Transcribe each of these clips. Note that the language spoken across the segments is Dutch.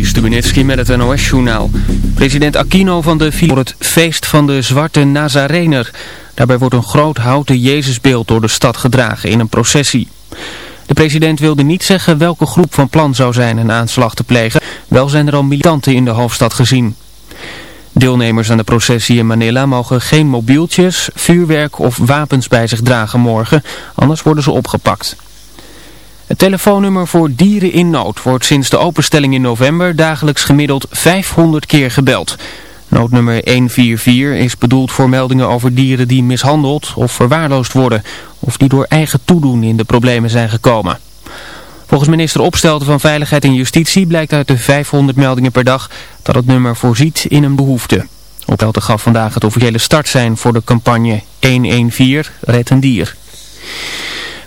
Juri met het NOS-journaal. President Aquino van de voor het feest van de Zwarte Nazarener. Daarbij wordt een groot houten Jezusbeeld door de stad gedragen in een processie. De president wilde niet zeggen welke groep van plan zou zijn een aanslag te plegen. Wel zijn er al militanten in de hoofdstad gezien. Deelnemers aan de processie in Manila mogen geen mobieltjes, vuurwerk of wapens bij zich dragen morgen, anders worden ze opgepakt. Het telefoonnummer voor dieren in nood wordt sinds de openstelling in november dagelijks gemiddeld 500 keer gebeld. Noodnummer 144 is bedoeld voor meldingen over dieren die mishandeld of verwaarloosd worden of die door eigen toedoen in de problemen zijn gekomen. Volgens minister Opstelten van Veiligheid en Justitie blijkt uit de 500 meldingen per dag dat het nummer voorziet in een behoefte. Opstelten gaf vandaag het officiële start zijn voor de campagne 114 Red een Dier.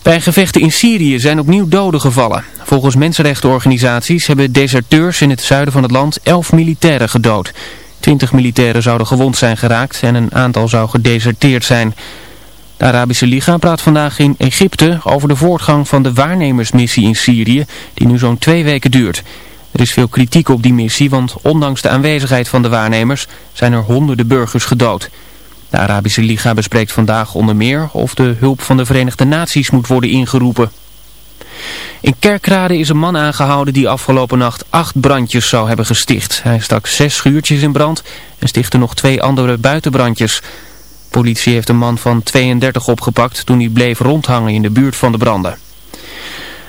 Bij gevechten in Syrië zijn opnieuw doden gevallen. Volgens mensenrechtenorganisaties hebben deserteurs in het zuiden van het land 11 militairen gedood. 20 militairen zouden gewond zijn geraakt en een aantal zou gedeserteerd zijn. De Arabische Liga praat vandaag in Egypte over de voortgang van de waarnemersmissie in Syrië, die nu zo'n twee weken duurt. Er is veel kritiek op die missie, want ondanks de aanwezigheid van de waarnemers zijn er honderden burgers gedood. De Arabische Liga bespreekt vandaag onder meer of de hulp van de Verenigde Naties moet worden ingeroepen. In Kerkrade is een man aangehouden die afgelopen nacht acht brandjes zou hebben gesticht. Hij stak zes schuurtjes in brand en stichtte nog twee andere buitenbrandjes. Politie heeft een man van 32 opgepakt toen hij bleef rondhangen in de buurt van de branden.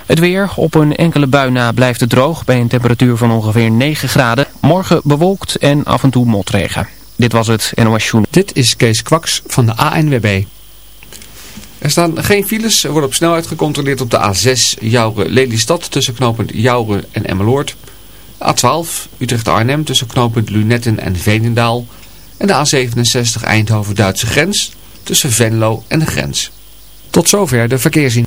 Het weer, op een enkele bui na blijft het droog bij een temperatuur van ongeveer 9 graden. Morgen bewolkt en af en toe motregen. Dit was het NOS Joen. Dit is Kees Kwaks van de ANWB. Er staan geen files. Er wordt op snelheid gecontroleerd op de A6 Jouren-Lelystad tussen knooppunt Jouren en Emmeloord. A12 Utrecht-Arnhem tussen knooppunt Lunetten en Veenendaal. En de A67 Eindhoven-Duitse grens tussen Venlo en de grens. Tot zover de verkeerszien.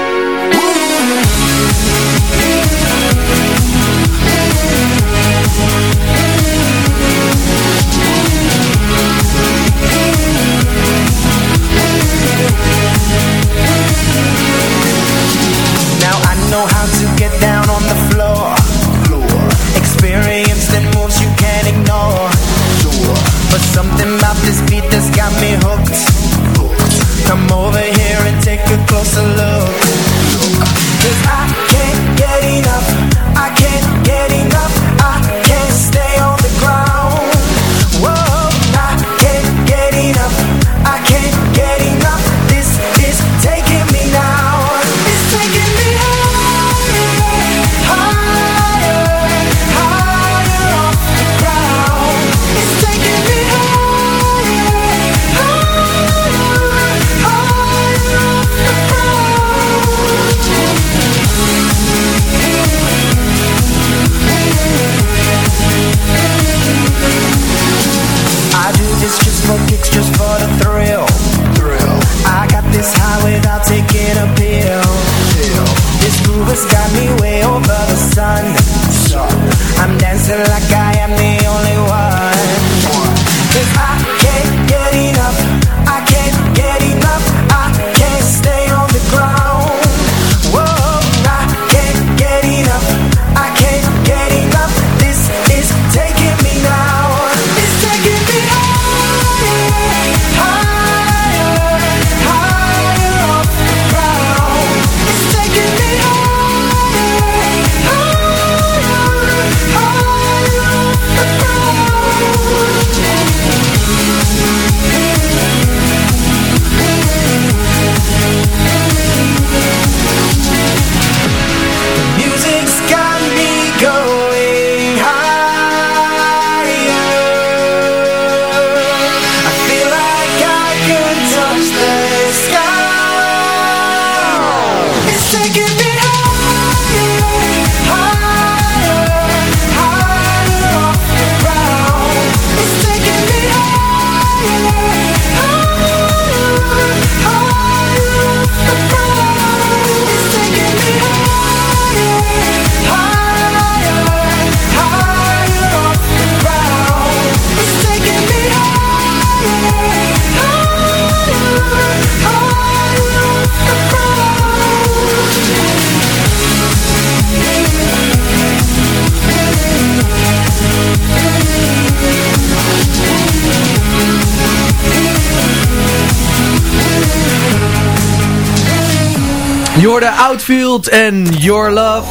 You're the Outfield and Your Love.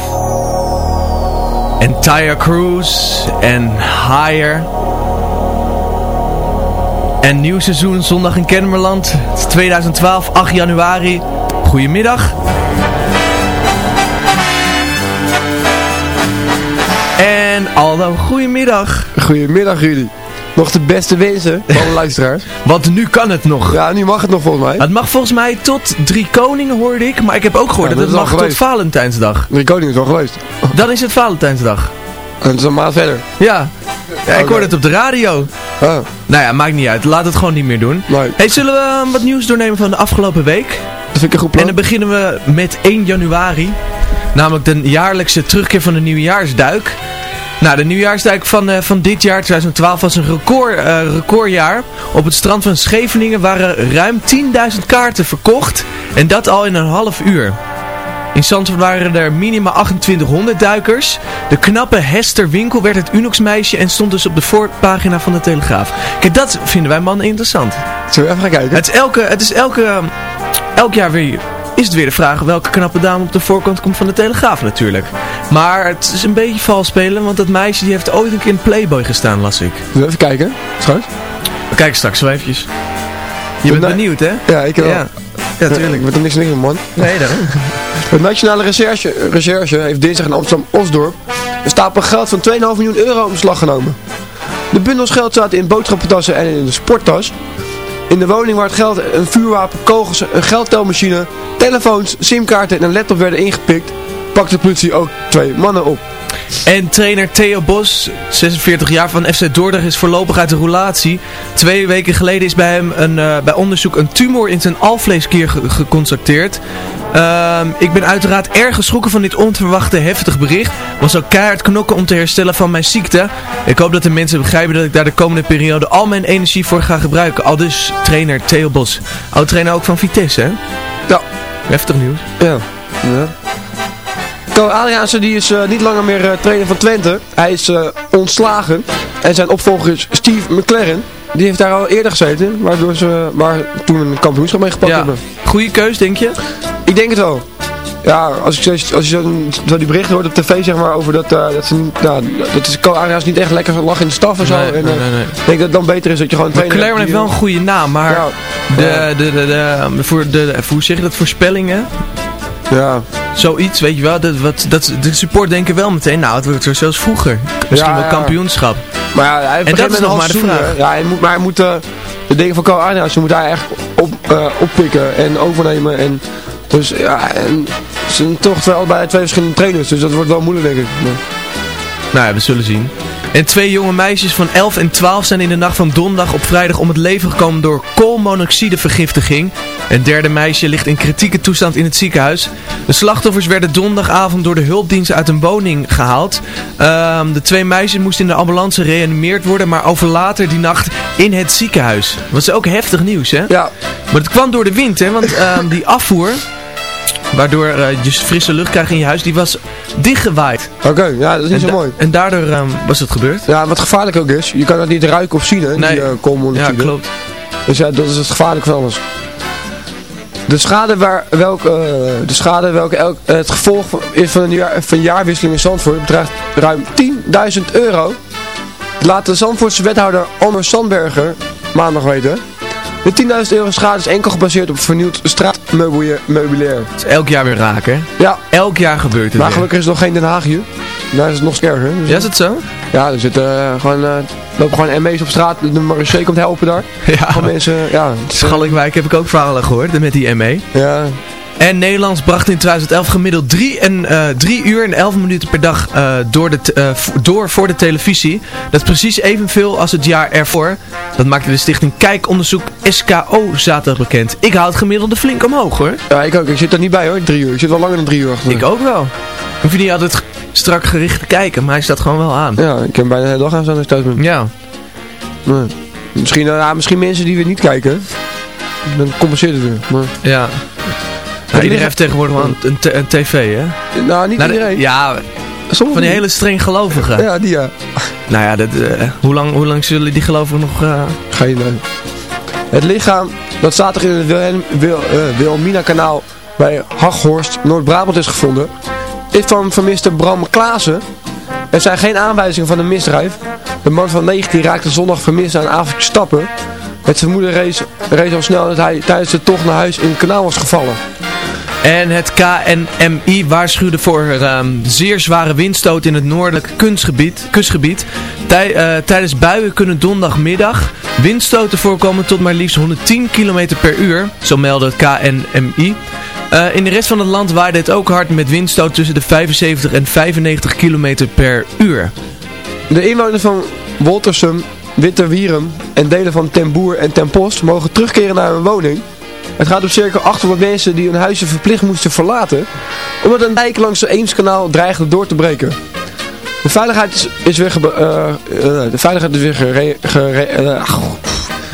entire Cruise en Higher. En nieuw seizoen zondag in Kennemerland. 2012, 8 januari. Goedemiddag. En Aldo, goedemiddag. Goedemiddag jullie. Nog de beste wensen van de luisteraars. Want nu kan het nog. Ja, nu mag het nog volgens mij. Het mag volgens mij tot drie koningen hoorde ik, maar ik heb ook gehoord Ja, dat dat het mag tot. Valentijnsdag. De koning is al geweest. Dan is het Valentijnsdag. En het is een maand verder. Ja. ja ik hoorde het op de radio. Ah, Nou ja, maakt niet uit. Laat het gewoon niet meer doen. nee. Hey, zullen we eh, wat nieuws doornemen van de afgelopen week? Dat vind ik een goed En plan. dan beginnen we met 1 januari. Namelijk de jaarlijkse terugkeer van de nieuwjaarsduik. Nou, de nieuwjaarsduik van, eh, van dit jaar, 2012, was een record, eh, recordjaar. Op het strand van Scheveningen waren ruim 10.000 kaarten verkocht. En dat al in een half uur. In Zandvoort waren er minimaal 2800 duikers. De knappe Hester Winkel werd het Unox-meisje en stond dus op de voorpagina van de Telegraaf. Kijk, dat vinden wij mannen interessant. Zullen we even gaan kijken? Het is elke, het is elke, elk jaar weer, is het weer de vraag welke knappe dame op de voorkant komt van de Telegraaf natuurlijk. Maar het is een beetje vals spelen, want dat meisje die heeft ooit een keer in Playboy gestaan, las ik. Even kijken? Straks? We kijken straks zo eventjes. Je bent benieuwd, hè? Ja, ik wel. Ja, ja Ik tuurlijk. ben er niks niks man. Nee, dan. Het Nationale Recherche, Recherche heeft dinsdag in Amsterdam-Osdorp een stapel geld van 2,5 miljoen euro in beslag genomen. De bundels geld zaten in boodschappentassen en in de sporttas. In de woning waar het geld een vuurwapen, kogels, een geldtelmachine, telefoons, simkaarten en een laptop werden ingepikt, pakte de politie ook twee mannen op. En trainer Theo Bos, 46 jaar van FC Dordrecht, is voorlopig uit de roulatie. Twee weken geleden is bij hem een, eh, bij onderzoek een tumor in zijn alvleeskier ge- geconstateerd. Ehm, ik ben uiteraard erg geschrokken van dit onverwachte heftig bericht. Was ook keihard knokken om te herstellen van mijn ziekte. Ik hoop dat de mensen begrijpen dat ik daar de komende periode al mijn energie voor ga gebruiken. Al dus trainer Theo Bos. Oud-trainer ook van Vitesse, hè? Ja. Heftig nieuws. Ja. ja. Ko Adriaanse die is eh, niet langer meer eh, trainer van Twente. Hij is eh, ontslagen. En zijn opvolger is Steve McLaren. Die heeft daar al eerder gezeten. Waardoor ze maar toen een kampioenschap mee gepakt Ja. hebben. Goeie keus, denk je? Ik denk het wel. Ja, als, ik, steeds- als je zo, die berichten hoort op tv zeg maar over dat, dat ze niet, nou, dat is Ko Adriaanse niet echt lekker lag in de staf en zo. Nee, en, nee, nee, nee. Ik denk dat het dan beter is dat je gewoon trainer McLaren heeft wel een goede naam, maar Ja. de, de, de, de, voor de, de- hoe zeg je dat, voorspellingen, Ja, zoiets, weet je wel, dat, wat, dat, de support denken wel meteen, nou het wordt weer zoals vroeger, misschien Ja, wel kampioenschap. maar ja, hij heeft En dat is nog maar de vraag. hè. Ja, hij moet, maar hij moet eh, de dingen van Ko Adriaanse moet hij echt op, eh, oppikken en overnemen. En, dus ja, en het zijn toch wel allebei twee verschillende trainers, dus dat wordt wel moeilijk denk ik. Maar- Nou ja, we zullen zien. En twee jonge meisjes van 11 en 12 zijn in de nacht van donderdag op vrijdag om het leven gekomen door koolmonoxidevergiftiging. Een derde meisje ligt in kritieke toestand in het ziekenhuis. De slachtoffers werden donderdagavond door de hulpdiensten uit een woning gehaald. Ehm, de twee meisjes moesten in de ambulance gereanimeerd worden, maar over later die nacht in het ziekenhuis. Dat is ook heftig nieuws, hè? Ja, Maar het kwam door de wind, hè? Want ehm, die afvoer, waardoor eh, je frisse lucht krijgt in je huis, die was dichtgewaaid. oké, ja, dat is niet En, zo mooi. en daardoor ehm, was het gebeurd. Ja, wat gevaarlijk ook is, je kan dat niet ruiken of zien, hè, Nee. die uh, Ja, koolmonoxide. klopt. Dus ja, dat is het gevaarlijk van alles. De schade, waar, welke, eh, de schade welke elk, het gevolg van, is van een, jaar, van jaarwisseling in Zandvoort bedraagt ruim 10.000 euro. Laat de Zandvoortse wethouder Anders Sandberger maandag weten. De 10.000 euro schade is enkel gebaseerd op vernieuwd straatmeubilair. Het is elk jaar weer raken, hè? Ja, Elk jaar gebeurt het maar gelukkig is er nog geen Den Haag hier. Daar is het nog erger. Dus Ja, is het zo? ja, er zitten eh, gewoon, eh, lopen gewoon ME's op straat. De Marseille komt helpen daar. Ja. Gewoon mensen, ja. het Schalkwijk heb ik ook verhalen gehoord met die ME. Ja, En Nederlands bracht in 2011 gemiddeld 3 en, eh 3 uur en 11 minuten per dag eh, door, de eh, door voor de televisie. Dat is precies evenveel als het jaar ervoor. Dat maakte de stichting Kijkonderzoek SKO zaterdag bekend. Ik hou het gemiddelde flink omhoog hoor. Ja, ik ook. Ik zit er niet bij hoor, drie uur. Ik zit wel langer dan drie uur achter. Ik ook wel. Hoef je niet altijd strak gericht te kijken, maar hij staat gewoon wel aan. Ja, ik heb bijna de hele dag aan ik thuis. Ja. Nee. Misschien, ja, misschien mensen die weer niet kijken. Dan compenseert het weer. Maar, Ja. Nou, iedereen heeft tegenwoordig wel een, een, tv, hè? nou, niet Nou, de- iedereen. ja, van die hele streng gelovigen. Ja, die ja. Nou ja, dat, eh, hoe, lang, hoe lang zullen die gelovigen nog... eh, Geen idee. Het lichaam dat zaterdag in het Wilhelm, Wil, eh, Wilhelmina-kanaal bij Haghorst, Noord-Brabant is gevonden, is van vermiste Bram Klaassen. Er zijn geen aanwijzingen van een misdrijf. De man van 19 raakte zondag vermist na een avondje stappen. Het vermoeden rees, rees al snel dat hij tijdens de tocht naar huis in het kanaal was gevallen. En het KNMI waarschuwde voor ehm, zeer zware windstoot in het noordelijk kustgebied. Eh, tijdens buien kunnen donderdagmiddag windstoten voorkomen tot maar liefst 110 km per uur, zo meldde het KNMI. Eh, in de rest van het land waaide het ook hard met windstoot tussen de 75 en 95 km per uur. De inwoners van Woltersum, Witterwierum en delen van Ten Boer en Ten Post mogen terugkeren naar hun woning. Het gaat om circa 800 mensen die hun huizen verplicht moesten verlaten, omdat een dijk langs het Eemskanaal dreigde door te breken. De veiligheid is, is weer, eh, eh, de veiligheid is weer gere- gere- eh,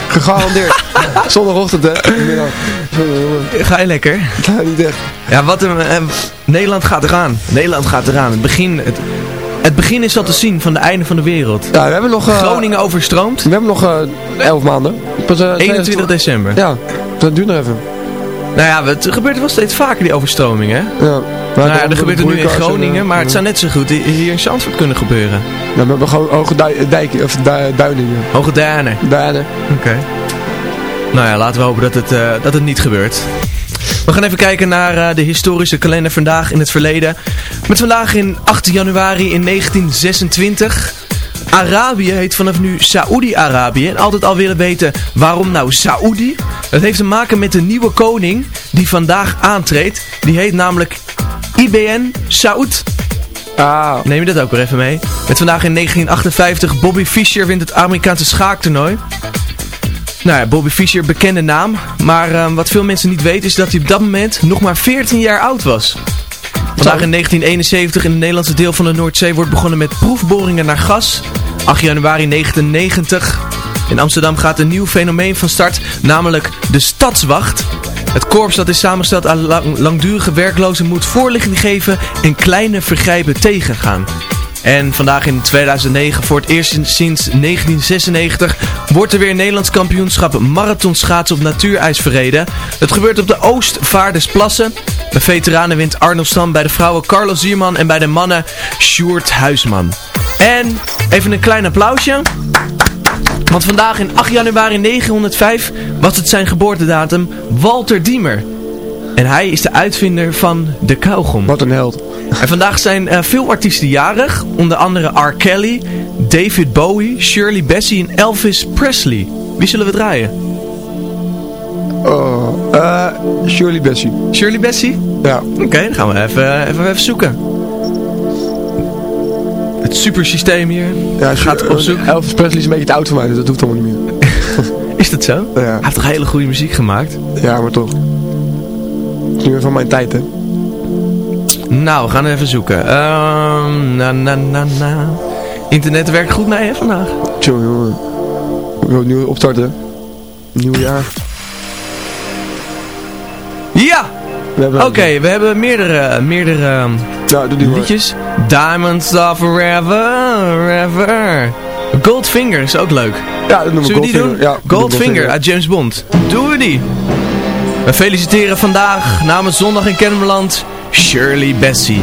gegarandeerd. Zondagochtend hè. Ga je lekker? Ja, niet echt. Ja, wat een, Nederland gaat eraan. Nederland gaat eraan. Het begin, het, het begin is al te zien van de einde van de wereld. Ja, we hebben nog... Groningen overstroomt. We hebben nog eh 11 maanden. Pas, eh, 21 december. Ja, dat duurt nog even. Nou ja, het gebeurt wel steeds vaker die overstroming, hè? Ja. Nou ja, er gebeurt het nu in en, Groningen, eh, maar het zou net zo goed hier in Zandvoort kunnen gebeuren. Ja, we hebben gewoon hoge dij- dijken, of du- duinen. Hoge Duinen. Duinen. Oké. Nou ja, laten we hopen dat het, eh, dat het niet gebeurt. We gaan even kijken naar eh, de historische kalender vandaag in het verleden. Met vandaag in 8 januari in 1926. Arabië heet vanaf nu Saoedi-Arabië. En altijd al willen weten waarom nou Saoedi? Dat heeft te maken met de nieuwe koning die vandaag aantreedt. Die heet namelijk IBN Saud. Ah, Neem je dat ook weer even mee. Met vandaag in 1958 Bobby Fischer wint het Amerikaanse schaaktoernooi. Nou ja, Bobby Fischer, bekende naam. Maar ehm, wat veel mensen niet weten is dat hij op dat moment nog maar 14 jaar oud was. Vandaag in 1971 in het Nederlandse deel van de Noordzee wordt begonnen met proefboringen naar gas. 8 januari 1990. In Amsterdam gaat een nieuw fenomeen van start, namelijk de Stadswacht. Het korps dat is samengesteld lang- langdurige werklozen moet voorlichting geven en kleine vergrijpen tegengaan. En vandaag in 2009, voor het eerst sinds 1996, wordt er weer Nederlands kampioenschap marathonschaatsen op natuurijs verreden. Het gebeurt op de Oostvaardersplassen. Bij veteranen wint Arnold Stam, bij de vrouwen Carlos Zierman en bij de mannen Sjoerd Huisman. En even een klein applausje. Want vandaag in 8 januari 905 was het zijn geboortedatum Walter Diemer. En hij is de uitvinder van de kauwgom. wat een held. En vandaag zijn eh, veel artiesten jarig, onder andere R. Kelly, David Bowie, Shirley Bassey en Elvis Presley. Wie zullen we draaien? Oh, eh, Shirley Bessie. Shirley Bassey? Ja. Oké, dan gaan we even, even, even zoeken. Het supersysteem hier ja gaat op zoek. Elvis Presley is een beetje te oud voor mij, dus dat hoeft allemaal niet meer. Is dat zo? Hij Ja, heeft toch hele goede muziek gemaakt? ja maar toch. Het is niet meer van mijn tijd, hè. Nou, we gaan even zoeken. Ehm, na na na na. Internet werkt goed mee hè, vandaag. Chill, jongen. Ik wil opnieuw opstarten. Nieuw jaar. Oké, we hebben meerdere, meerdere Ja, doe die maar. liedjes. Diamonds of Forever, forever. Goldfinger is ook leuk. Ja, dat noemen we Zullen we die doen? Goldfinger. Ja, Goldfinger uit James Bond. Doen we die? We feliciteren vandaag namens Zondag in Kennemerland Shirley Bassey.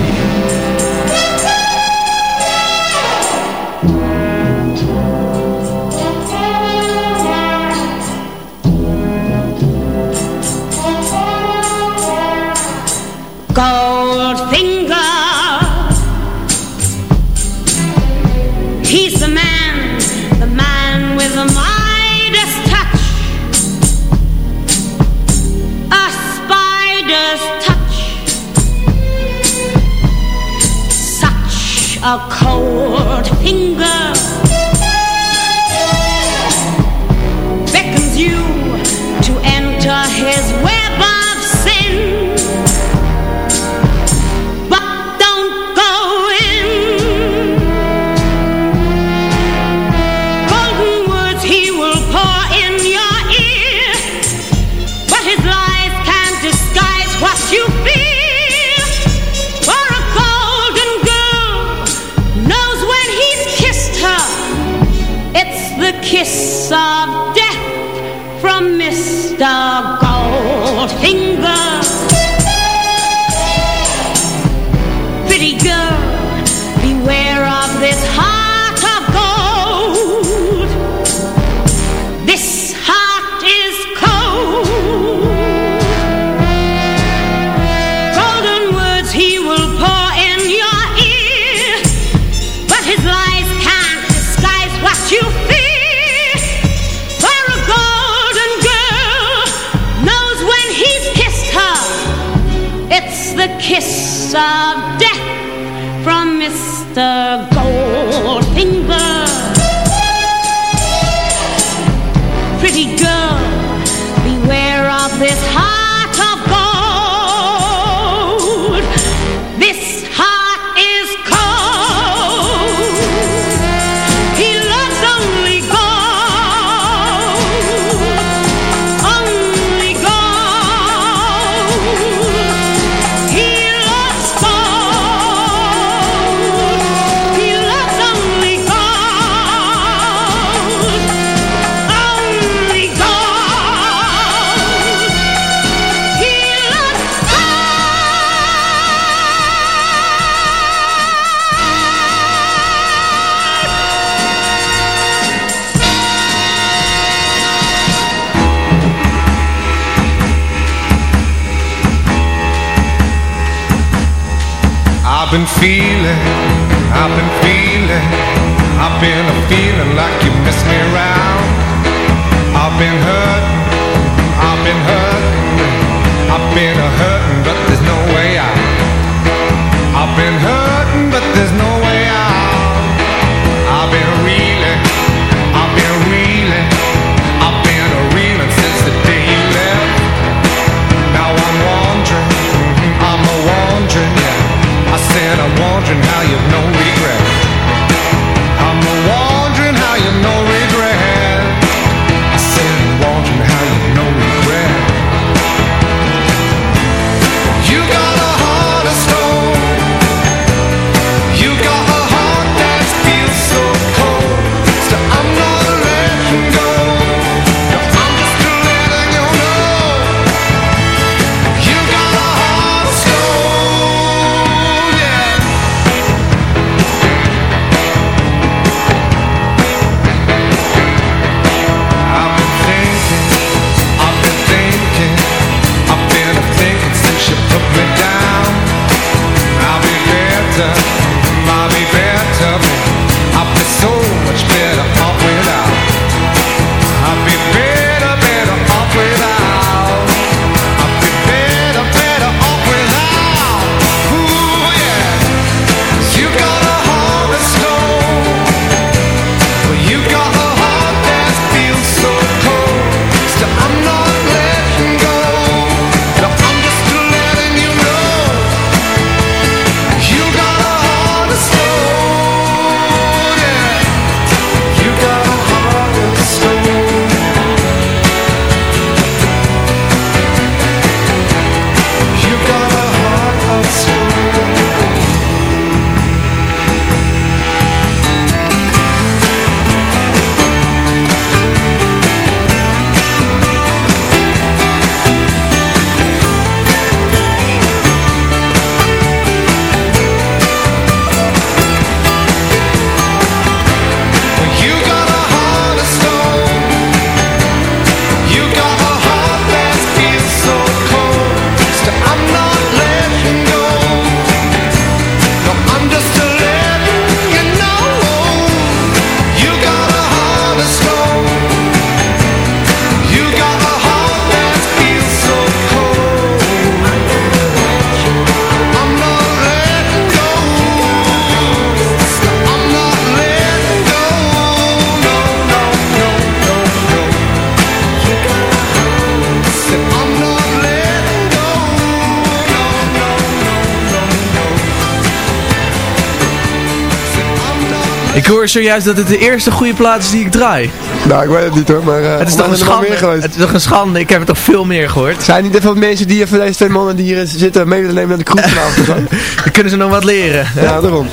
Ik hoor zojuist dat het de eerste goede plaat is die ik draai. Nou, ik weet het niet hoor, maar uh, Het is toch een schande. meer geweest. Het is toch een schande. Ik heb er toch veel meer gehoord. Zijn niet even wat mensen die even deze twee mannen die hier zitten mee willen nemen naar de kroeg vanavond of zo? Dan kunnen ze nog wat leren. hè? Ja, daarom.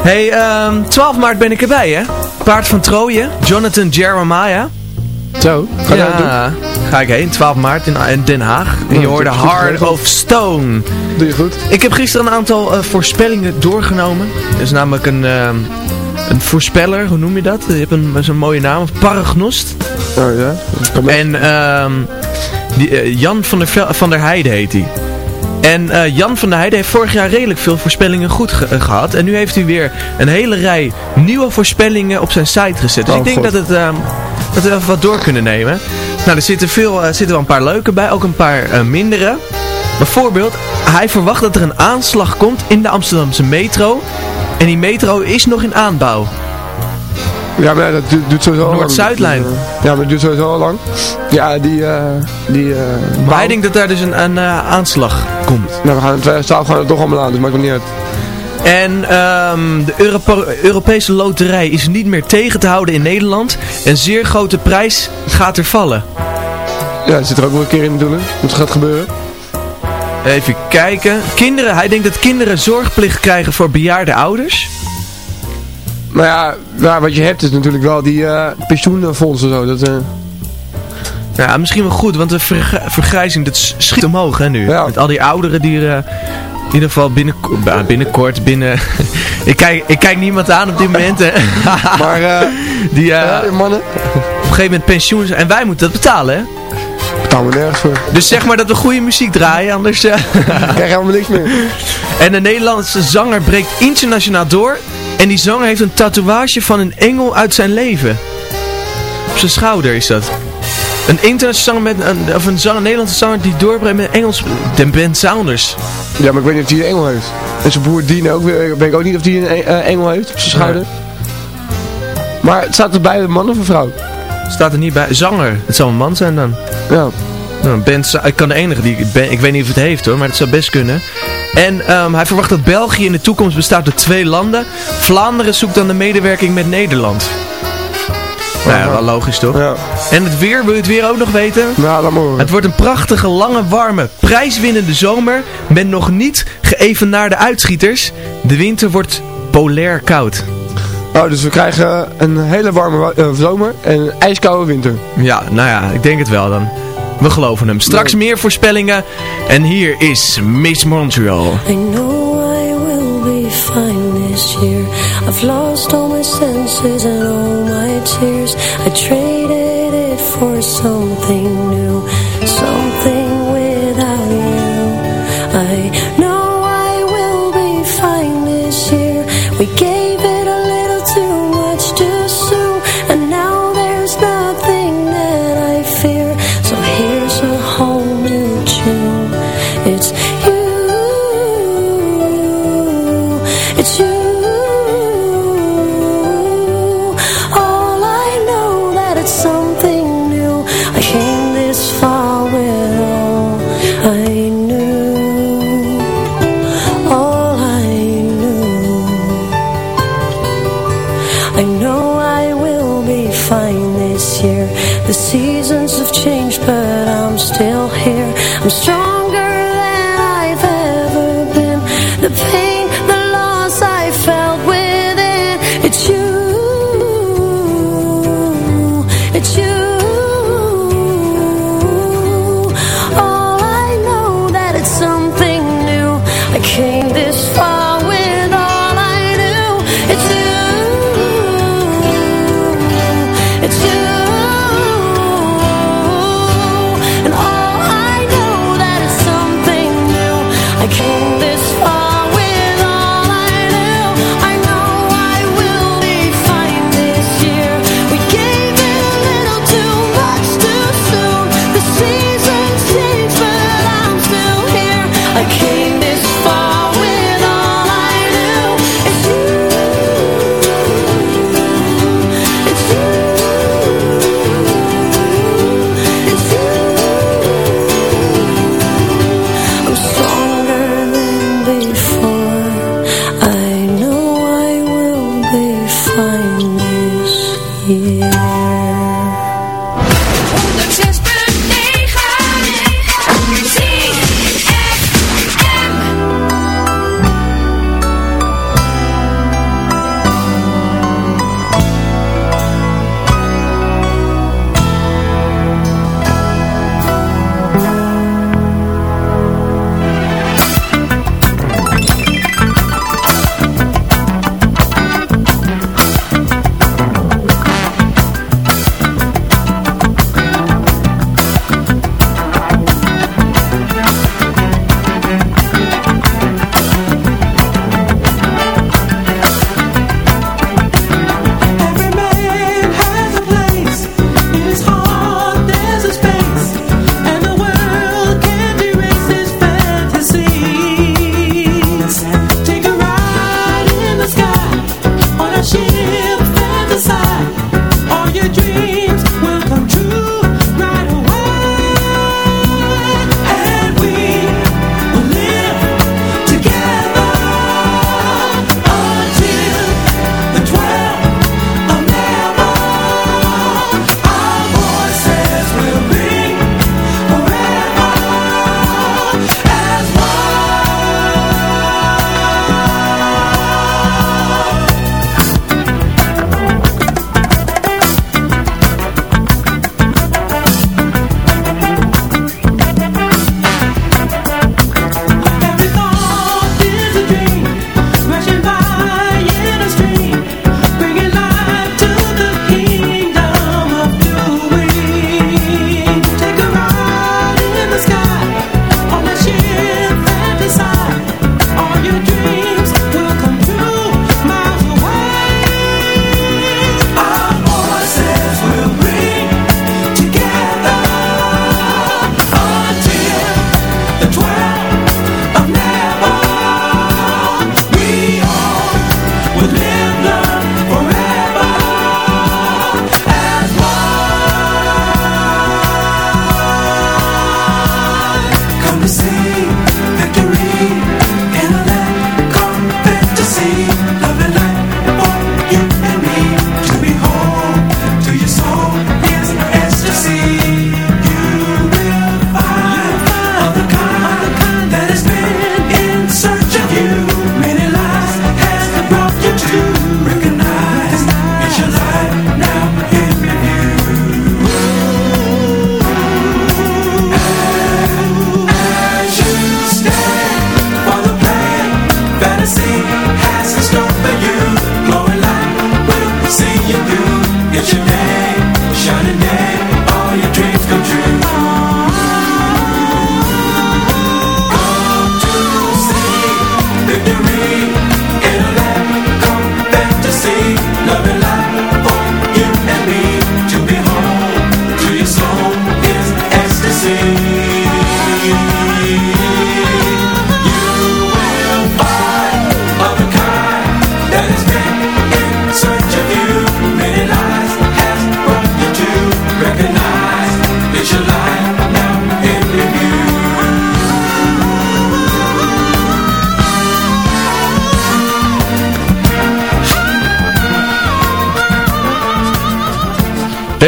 Hey, ehm 12 maart ben ik erbij, hè? Paard van Troje, Jonathan Jeremiah. Zo, ga je ja, ga ik heen, 12 maart in, in Den Haag. En je Oh, hoorde goed Heart geregeld. of Stone. Doe je goed. Ik heb gisteren een aantal eh, voorspellingen doorgenomen. Is namelijk een, ehm, een voorspeller, hoe noem je dat? Je hebt een, zo'n mooie naam, paragnost. Oh ja. En ehm, die, eh, Jan van der, van der Heijden heet hij. En eh, Jan van der Heijden heeft vorig jaar redelijk veel voorspellingen goed ge- eh, gehad. En nu heeft hij weer een hele rij nieuwe voorspellingen op zijn site gezet. Dus Oh, ik denk God. dat, het, ehm, dat we even wat door kunnen nemen. Nou, er zitten, veel, zitten wel een paar leuke bij, ook een paar mindere. Bijvoorbeeld, hij verwacht dat er een aanslag komt in de Amsterdamse metro. En die metro is nog in aanbouw. Ja, maar dat du- duurt sowieso al lang. Noord-Zuidlijn. Ja, maar dat duurt sowieso al lang. Ja, die... eh die eh, Maar hij denkt dat daar dus een, een eh, aanslag komt. Nou, we gaan in 2012 gaan het toch allemaal aan, dus maakt het niet uit. En ehm, de Europo- Europese loterij is niet meer tegen te houden in Nederland. Een zeer grote prijs gaat er vallen. Ja, dat zit er ook nog een keer in natuurlijk. Wat gaat gebeuren? Even kijken. Kinderen, hij denkt dat kinderen zorgplicht krijgen voor bejaarde ouders. Maar ja, ja, wat je hebt is natuurlijk wel die eh pensioenfondsen zo. Dat, eh, Ja, misschien wel goed, want de verg- vergrijzing dat schiet omhoog hè, nu. Ja. Met al die ouderen die er eh, in ieder geval binnen, binnenkort, binnen... ik, kijk, ik kijk niemand aan op dit moment. hè. maar die ja, mannen, op een gegeven moment pensioen zijn. En wij moeten dat betalen, hè? Betalen we nergens voor. Dus zeg maar dat we goede muziek draaien, anders... eh, Krijg je helemaal niks meer. En een Nederlandse zanger breekt internationaal door. En die zanger heeft een tatoeage van een engel uit zijn leven. Op zijn schouder is dat. Een internationale zanger met een, of een, zanger, een Nederlandse zanger die doorbreekt met Engels. De Ben Saunders. Ja, maar ik weet niet of hij een engel heeft. En zijn broer Dien ook, weer- weet ik ook niet of hij een eh, engel heeft op zijn schouder. Maar het staat erbij een man of een vrouw? Staat er niet bij. Zanger. Het zal een man zijn dan. Ja. Nou, ik kan de enige die ik ben. Ik weet niet of het heeft hoor, maar het zou best kunnen. En ehm, hij verwacht dat België in de toekomst bestaat uit twee landen. Vlaanderen zoekt dan de medewerking met Nederland. Nou ja, wel logisch toch? Ja. En het weer, wil je het weer ook nog weten? Nou, laat maar horen. Het wordt een prachtige, lange, warme, prijswinnende zomer met nog niet geëvenaarde uitschieters. De winter wordt polair koud. Oh, dus we krijgen een hele warme wa- eh, zomer en een ijskoude winter. Ja, nou ja, ik denk het wel dan. We geloven hem. Straks meer voorspellingen. En hier is Miss Montreal. I know I will be fine this year. I've lost all my senses and all my tears. I traded it for something new, something I know I will be fine this year. The seasons have changed, but I'm still here. I'm stronger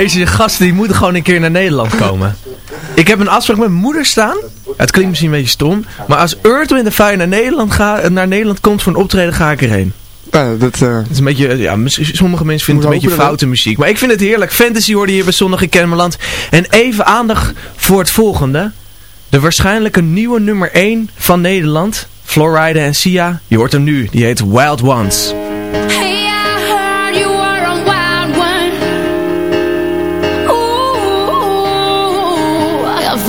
Deze gasten die moeten gewoon een keer naar Nederland komen. Ik heb een afspraak met mijn moeder staan. Het klinkt misschien een beetje stom. Maar als Earth, Wind Fire naar Nederland, ga, naar Nederland komt voor een optreden, ga ik erheen. Ja, dat, eh, is een beetje, ja, sommige mensen vinden het een beetje foute muziek. Maar ik vind het heerlijk. Fantasy hoorde hier bij Zondag in Kennemerland. En even aandacht voor het volgende. De waarschijnlijke nieuwe nummer 1 van Nederland. Florida en Sia. Je hoort hem nu. Die heet Wild Ones.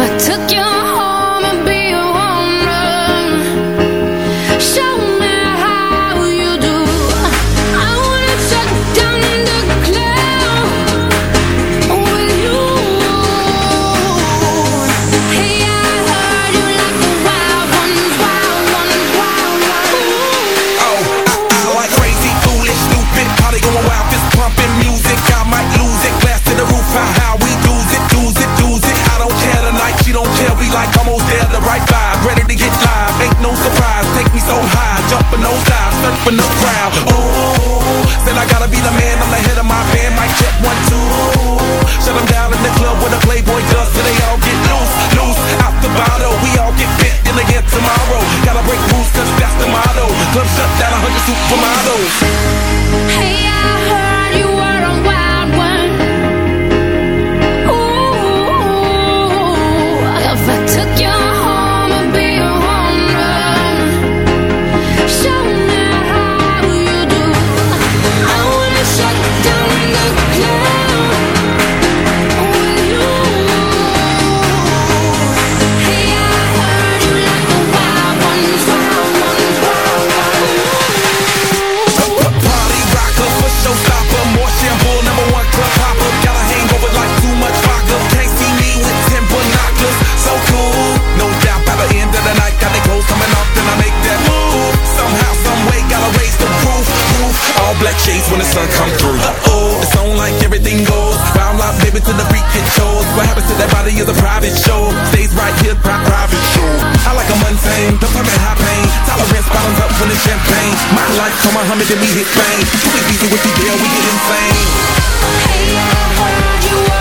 I took you jumping those dives, surfing the crowd. Oh, said I gotta be the man, I'm the head of my band, mic check one, two. Shut 'em down in the club with a Playboy does, so they all get loose, loose, out the bottle. We all get fit in again tomorrow. Gotta break rules, cause that's the motto. Club shut down, 100 supermodels. Hey, I heard shades when the sun come through. Uh oh, it's on like everything goes. Round life, baby, to the freak shows. What happens to that body is a private show. Stays right here, pri- private show. I like a mundane, don't put me high pain. Tolerance bottoms up when it's champagne. My life, come on, Muhammad, then we hit fame. Too easy with the deal, we get insane. Hey, I heard you were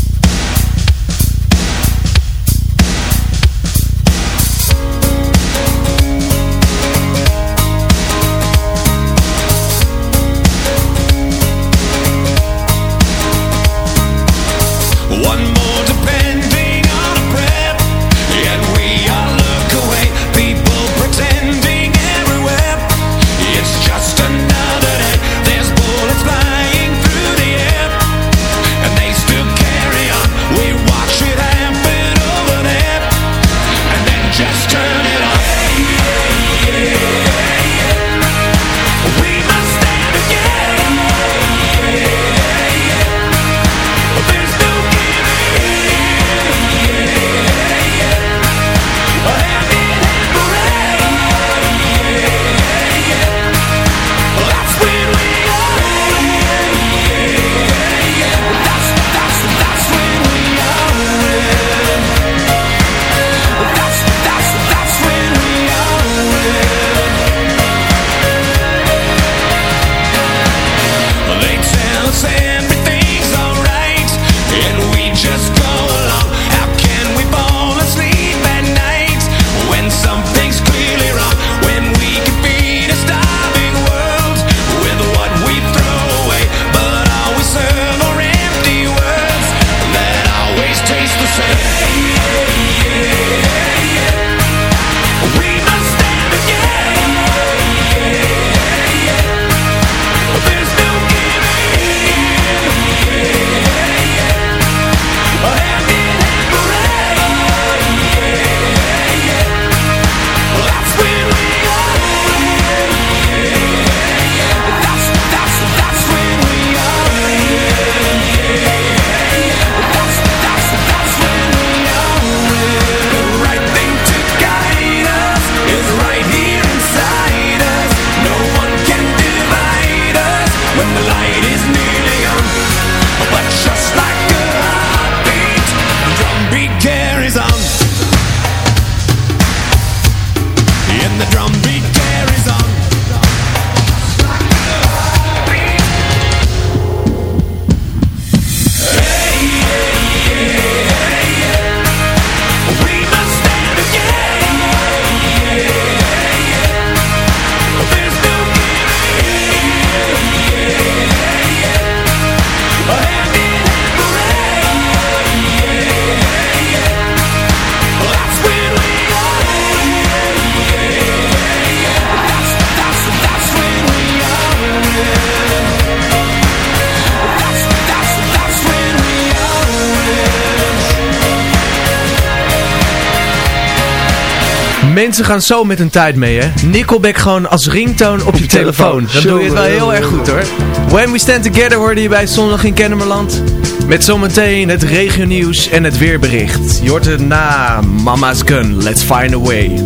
Mensen gaan zo met hun tijd mee, hè. Nickelback gewoon als ringtoon op, je, telefoon. Dat Dan doe je het wel heel erg goed, hoor. When We Stand Together hoorde hier bij Zondag in Kennemerland. Met zometeen het regionieuws en het weerbericht. Je het na Mama's Gun, Let's Find A Way.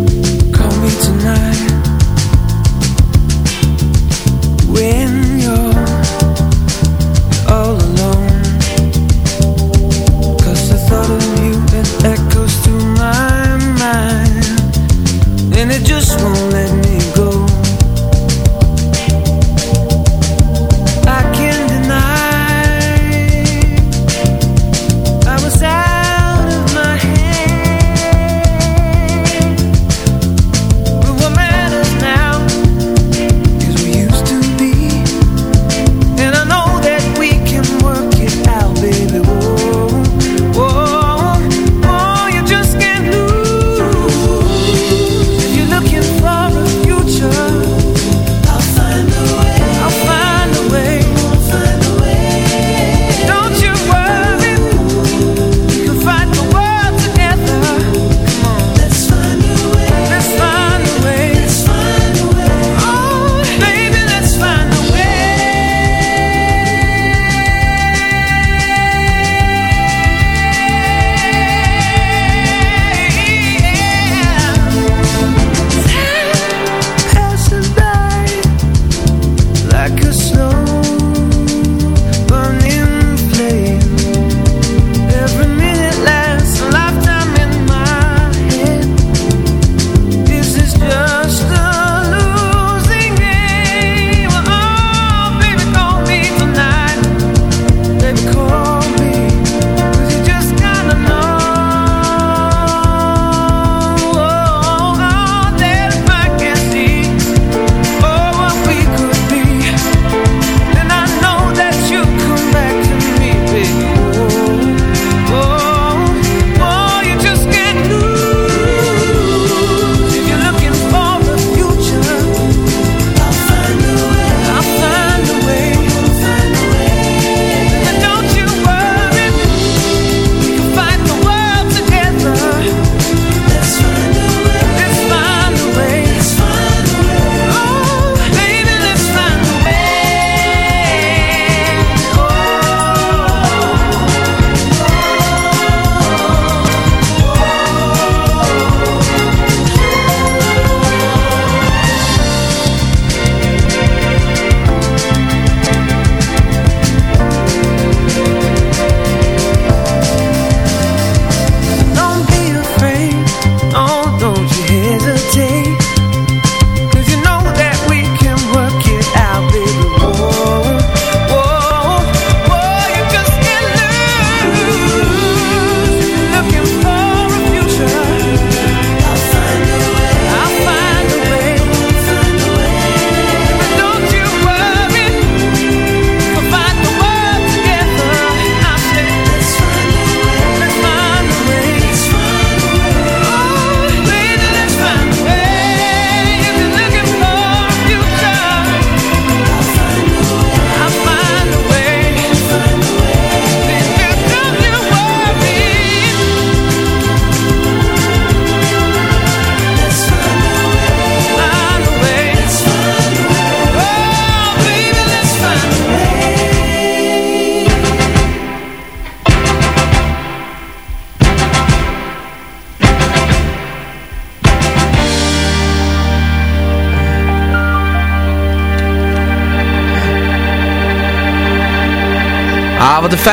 Call me tonight.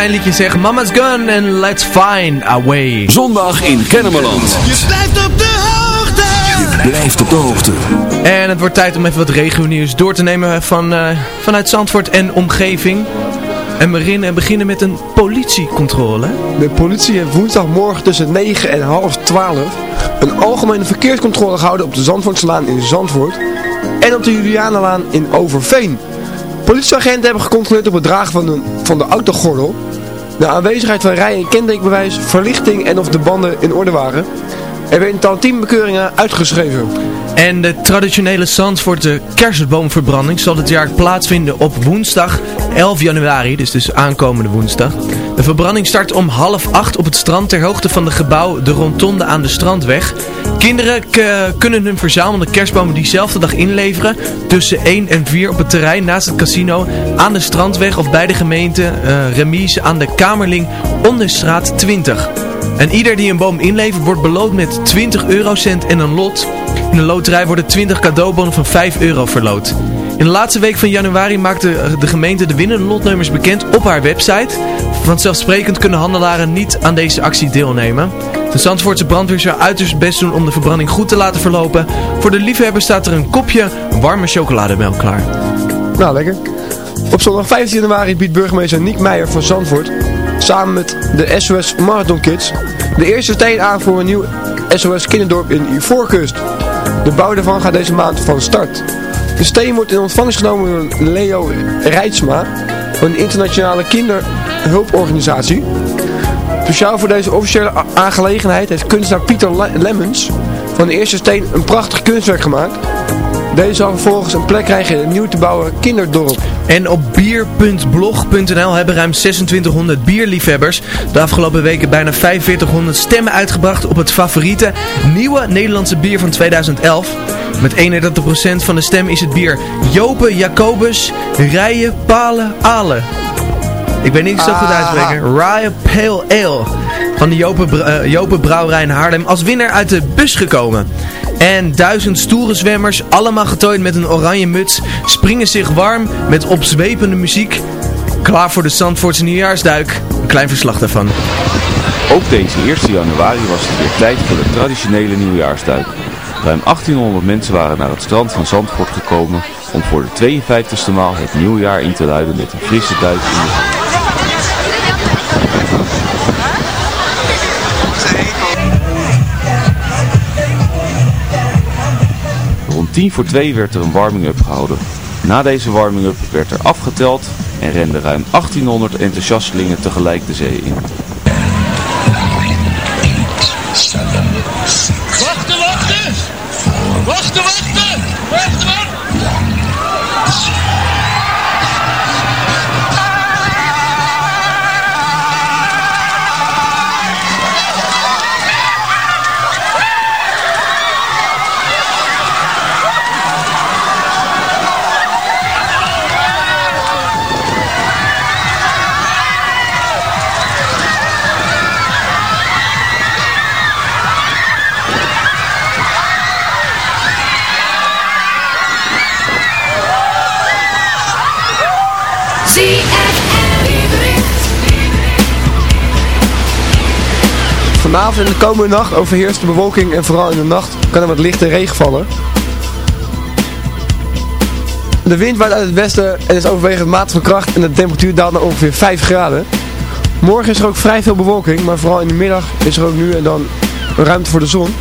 klein liedje zeggen. Mama's Gun and Let's Find a Way. Zondag in Kennemerland. Je blijft op de hoogte. Je blijft op de hoogte. En het wordt tijd om even wat regionieuws door te nemen van, eh, vanuit Zandvoort en omgeving. En we beginnen met een politiecontrole. De politie heeft woensdagmorgen tussen 9 en half 12 een algemene verkeerscontrole gehouden op de Zandvoortslaan in Zandvoort en op de Julianenlaan in Overveen. Politieagenten hebben gecontroleerd op het dragen van de, van de autogordel de aanwezigheid van rij- en kentekenbewijs, verlichting en of de banden in orde waren. Er werden al 10 bekeuringen uitgeschreven. En de traditionele Zandvoortse kerstboomverbranding zal dit jaar plaatsvinden op woensdag 11 januari, dus dus aankomende woensdag. De verbranding start om half acht op het strand ter hoogte van de gebouw De Rontonde aan de Strandweg. Kinderen kunnen hun verzamelde kerstbomen diezelfde dag inleveren tussen 1 en 4 op het terrein naast het casino aan de Strandweg of bij de gemeente uh, Remise aan de Kamerling Onderstraat 20. En ieder die een boom inlevert wordt beloond met 20 eurocent en een lot. In de loterij worden 20 cadeaubonnen van 5 euro verloot. In de laatste week van januari maakte de gemeente de winnende lotnummers bekend op haar website. Vanzelfsprekend kunnen handelaren niet aan deze actie deelnemen. De Zandvoortse brandweer zou uiterst best doen om de verbranding goed te laten verlopen. Voor de liefhebber staat er een kopje warme chocolademelk klaar. Nou, lekker. Op zondag 15 januari biedt burgemeester Niek Meijer van Zandvoort samen met de SOS Marathon Kids de eerste steen aan voor een nieuw SOS kinderdorp in Ivoorkust. De bouw daarvan gaat deze maand van start. De steen wordt in ontvangst genomen door Leo Rijtsma van de internationale kinderhulporganisatie. Speciaal voor deze officiële aangelegenheid heeft kunstenaar Pieter Le- Lemmens van de eerste steen een prachtig kunstwerk gemaakt. Deze zal vervolgens een plek krijgen in een nieuw te bouwen kinderdorp. En op bier.blog.nl hebben ruim 2600 bierliefhebbers de afgelopen weken bijna 4500 stemmen uitgebracht op het favoriete nieuwe Nederlandse bier van 2011. Met 31% van de stem is het bier Jopen Jacobus Rijen Palen Ale. Ik weet niet zo goed uitspreken. Rye Pale Ale. Van de Jopen, eh, Jopen Haarlem als winnaar uit de bus gekomen. En duizend stoere zwemmers, allemaal getooid met een oranje muts, springen zich warm met opzwepende muziek. Klaar voor de Zandvoortse nieuwjaarsduik. Een klein verslag daarvan. Ook deze 1 januari was het weer tijd voor de traditionele nieuwjaarsduik. Ruim 1800 mensen waren naar het strand van Zandvoort gekomen om voor de 52e maal het nieuwjaar in te luiden met een frisse duik in de 10 voor 2 werd er een warming-up gehouden. Na deze warming-up werd er afgeteld en renden ruim 1800 enthousiastelingen tegelijk de zee in. Vanavond en de komende nacht overheerst de bewolking en vooral in de nacht kan er wat lichte regen vallen. De wind waait uit het westen en is overwegend matig van kracht en de temperatuur daalt naar ongeveer 5 graden. Morgen is er ook vrij veel bewolking, maar vooral in de middag is er ook nu en dan ruimte voor de zon.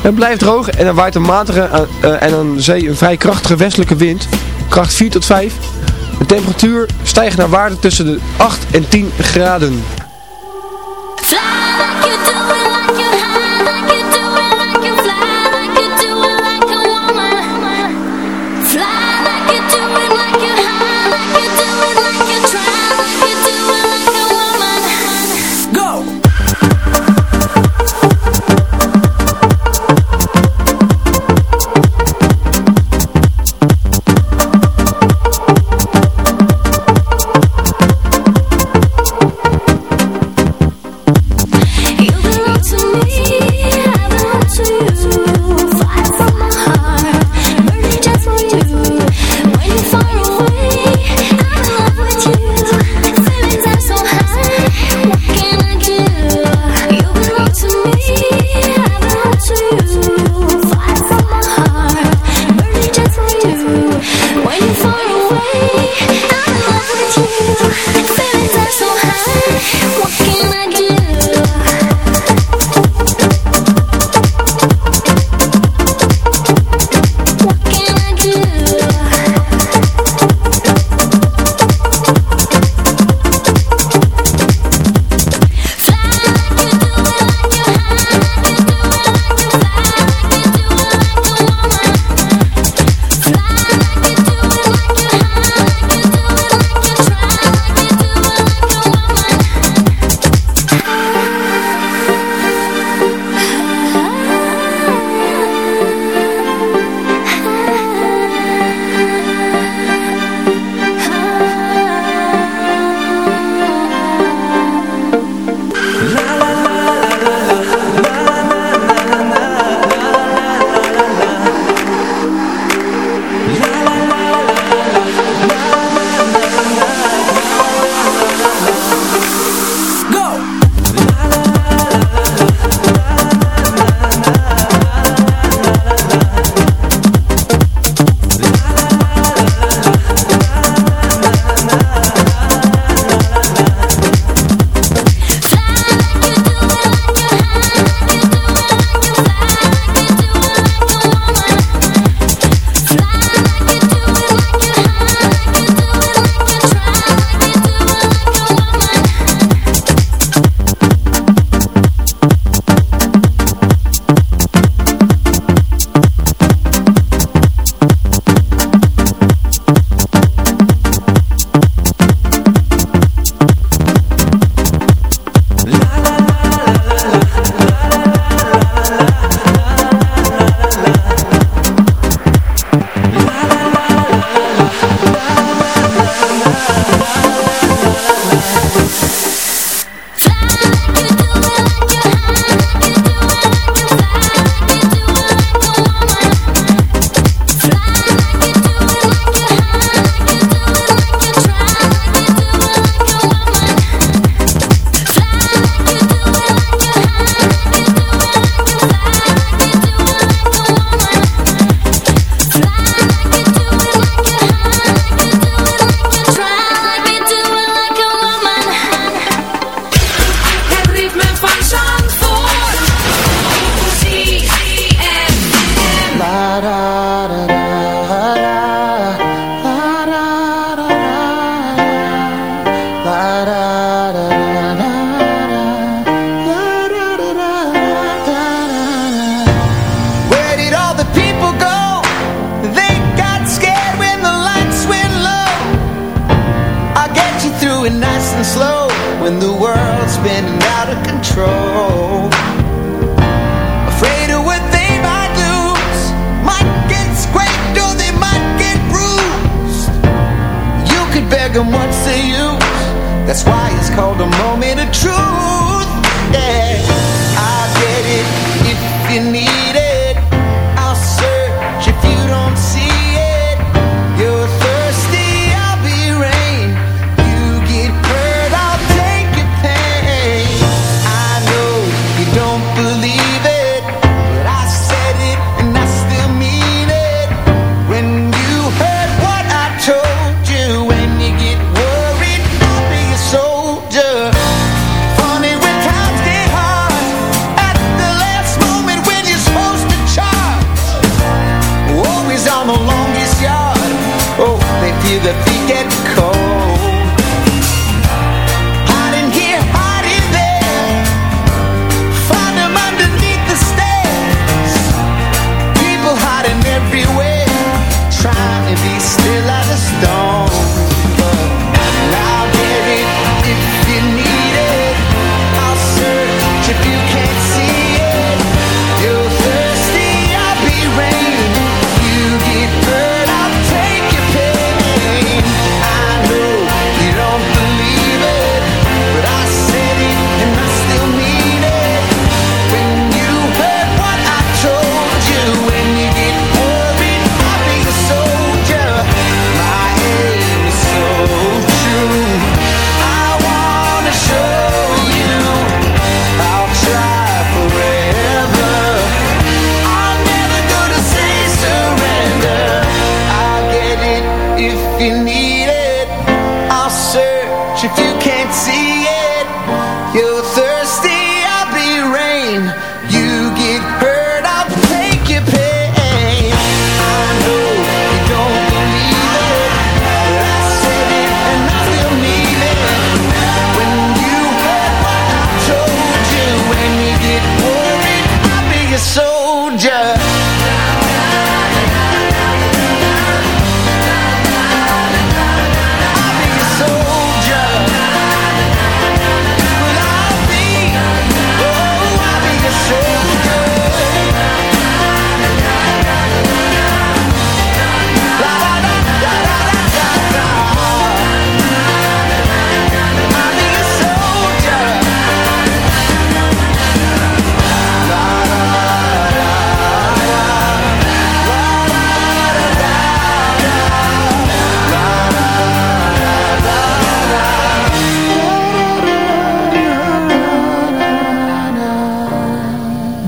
Het blijft droog en er waait een matige eh, en aan zee een vrij krachtige westelijke wind, kracht 4 tot 5. De temperatuur stijgt naar waarde tussen de 8 en 10 graden.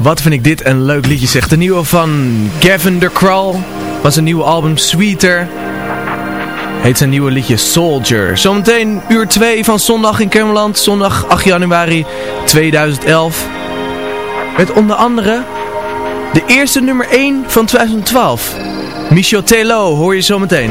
Wat vind ik dit een leuk liedje zegt. De nieuwe van Kevin de Kral was een nieuwe album Sweeter. Heet zijn nieuwe liedje Soldier. Zometeen uur 2 van zondag in Kermeland. Zondag 8 januari 2011. Met onder andere de eerste nummer 1 van 2012. Michel Telo hoor je zometeen.